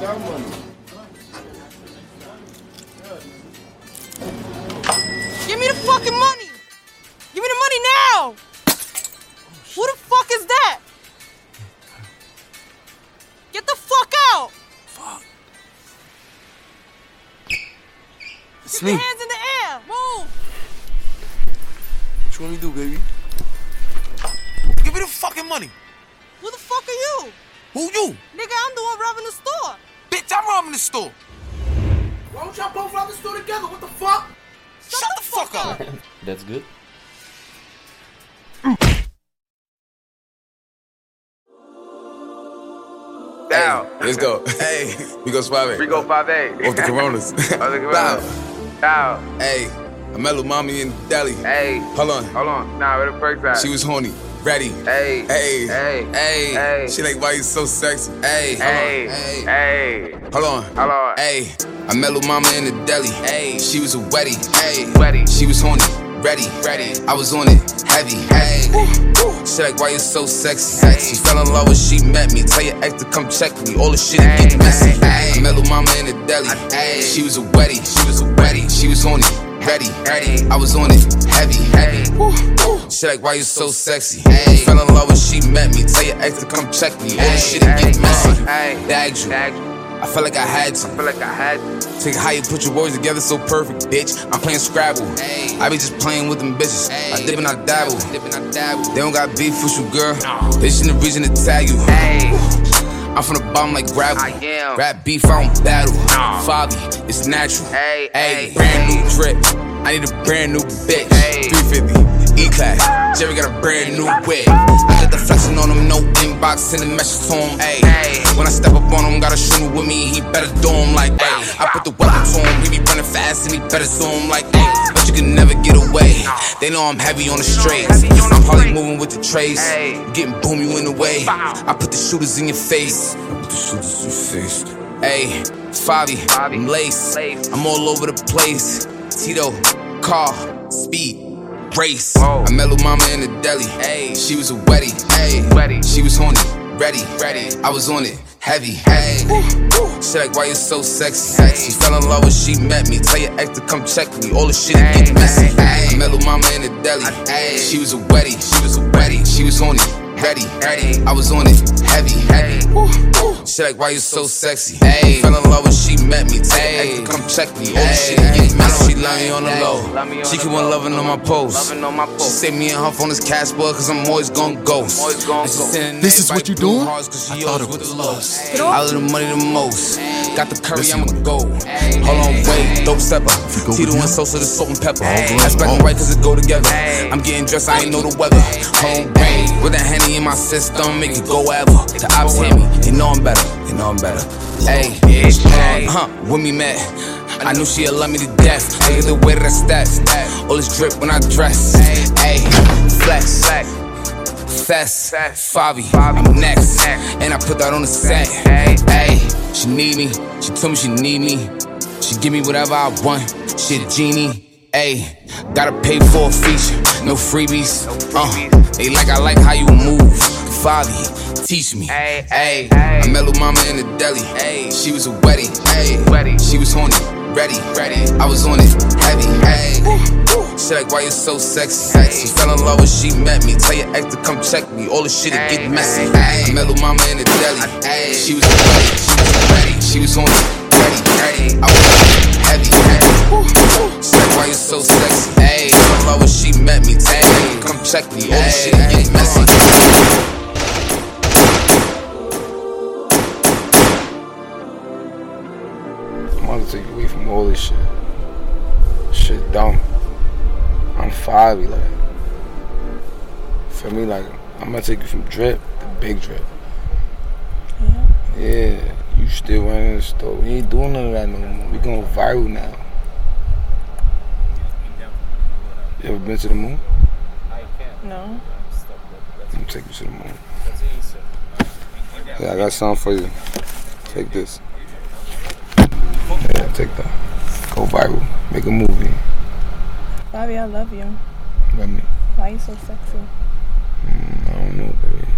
dar, mano. Give me the fucking money! Give me the money now! Who the fuck is that? Get the fuck out! Fuck. It's Get me. your hands in the air! Move! What you want me to do, baby? Give me the fucking money! Who the fuck are you? Who you? Nigga, I'm the one robbing Bitch, I'm robbing the store. Why don't y'all both rob the store together? What the fuck? Shut, Shut the, the, fuck up. up. That's good. Down. Hey, let's go. Hey, we go 5 We go 5 8. Off the Coronas. Off the Coronas. Down. Hey, I met little mommy in deli. Hey. Hold on. Hold on. Nah, where the perks at? She was horny. Ready. Hey. Hey. Hey. Hey. She like, why you so sexy? Hey. Hey. Hey. Hey. Hold on. Hold on. Hey. I met little mama in the deli. Hey. She was a wetty. Hey. Wetty. She was horny. Ready. Ready. I was on it. Heavy. Hey. She like, why you so sexy? Hey. She fell in love when she met me. Tell your ex to come check me. All the shit hey. get messy. Hey. I met little mama in the deli. Hey. She was a wetty. She was a wetty. She was horny ready, ready. I was on it, heavy, heavy. She like, why you so sexy? Ay. Fell in love when she met me. Tell your ex to come check me. All the shit it get messy. Dagged you. I felt like I had to. I feel like I had to. Take how you put your words together so perfect, bitch. I'm playing Scrabble. I be just playing with them bitches. I dip and I dabble. Dip and I dabble. They don't got beef with you, girl. No. They shouldn't reason to tag you. Ay. I'm from the bottom like gravel. I am. Rap beef, I don't battle. Nah. Fabi, it's natural. Hey, hey, brand new drip. I need a brand new bitch. Hey. 350, E class. Jerry got a brand new whip. I got the flexing on him, no inbox, sending messages to him. Hey. When I step up on him, got a shooter with me, he better do him like, hey. I put the weapon to him, he be running fast and he better him like, hey. But you can never get away. They know I'm heavy on the straights. I'm probably moving with the trace. Getting boom you in the way. I put the shooters in your face. I put the shooters in your face. Hey, Fabi, I'm lace. I'm all over the place. Tito, car, speed, race. Whoa. I met little mama in the deli. Hey, she was a wetty. Hey, Wetty. she was horny. Ready, Ready. I was on it, heavy. Hey, she like, why you so sexy? She fell in love when she met me. Tell your ex to come check me. All the shit it get messy. I met little mama in the deli. Hey, she was a wetty. She was a wetty. She was horny. Ready, ready. I was on it, heavy, heavy. She like, why you so sexy? Ay. Fell in love when she met check me. All the shit it get messy. She love me on the low. She keep on loving on my post. Loving on my She post. say me and her phone is cash boy, cause I'm always gon' ghost. Always gon' ghost. This is what you everybody doing? hearts 'cause I thought it was. the lows. I love the money the most. Got the curry, Listen. I'm a go. Hold on, wait, dope stepper. go Tito and Sosa, the salt and pepper. Hey. That's black and white cause it go together. I'm getting dressed, I ain't know the weather. Home rain, with a henny in my system, make it go ever. The ops hear me, they know I'm better, they know I'm better. Hey, Hey. uh, huh, when we met. I knew she'd love me to death. Look at the way that I step. All this drip when I dress. Hey, flex. Fabi, Fabi. I'm next. And I put that on the set. Hey. She need me. She told me she need me. She give me whatever I want. She a genie. Hey, gotta pay for a feature. No freebies. Uh, they like I like how you move. Fabi, teach me. Hey, Hey, hey. I met little mama in the deli. Hey, she was a wetty. Hey, Wetty. She was horny. Ready, ready. I was on it. Heavy. Hey. She like, why you so sexy? She fell in love when she met me. Tell your ex to come check me. All the shit it get messy. I met little mama in the deli. She was ready. She was ready. She was on it. Ready, ready. I was on it. Heavy, heavy. She like, why you so sexy? Hey, fell in love when she met me. Tell your ex to come check me. All the shit it get messy. I'm about to take you away from all this shit. Shit dumb. I'm five, like. For me, like, I'm gonna take you from drip to big drip. Yeah. Yeah. You still running the store. We ain't doing none of that no more. We going viral now. You ever been to the moon? No. Let me take you to the moon. Yeah, I got something for you. Take this. Yeah, take that. Go viral. Make a movie. Bobby, I love you. Love me. Why you so sexy? Mm, I don't know, baby.